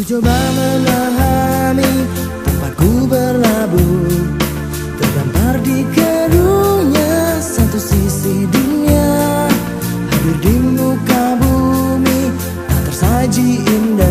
Ku coba memahami tempat ku berlabuh. Terdampar di kerunya satu sisi dunia. Hadir di muka bumi tak tersaji indah.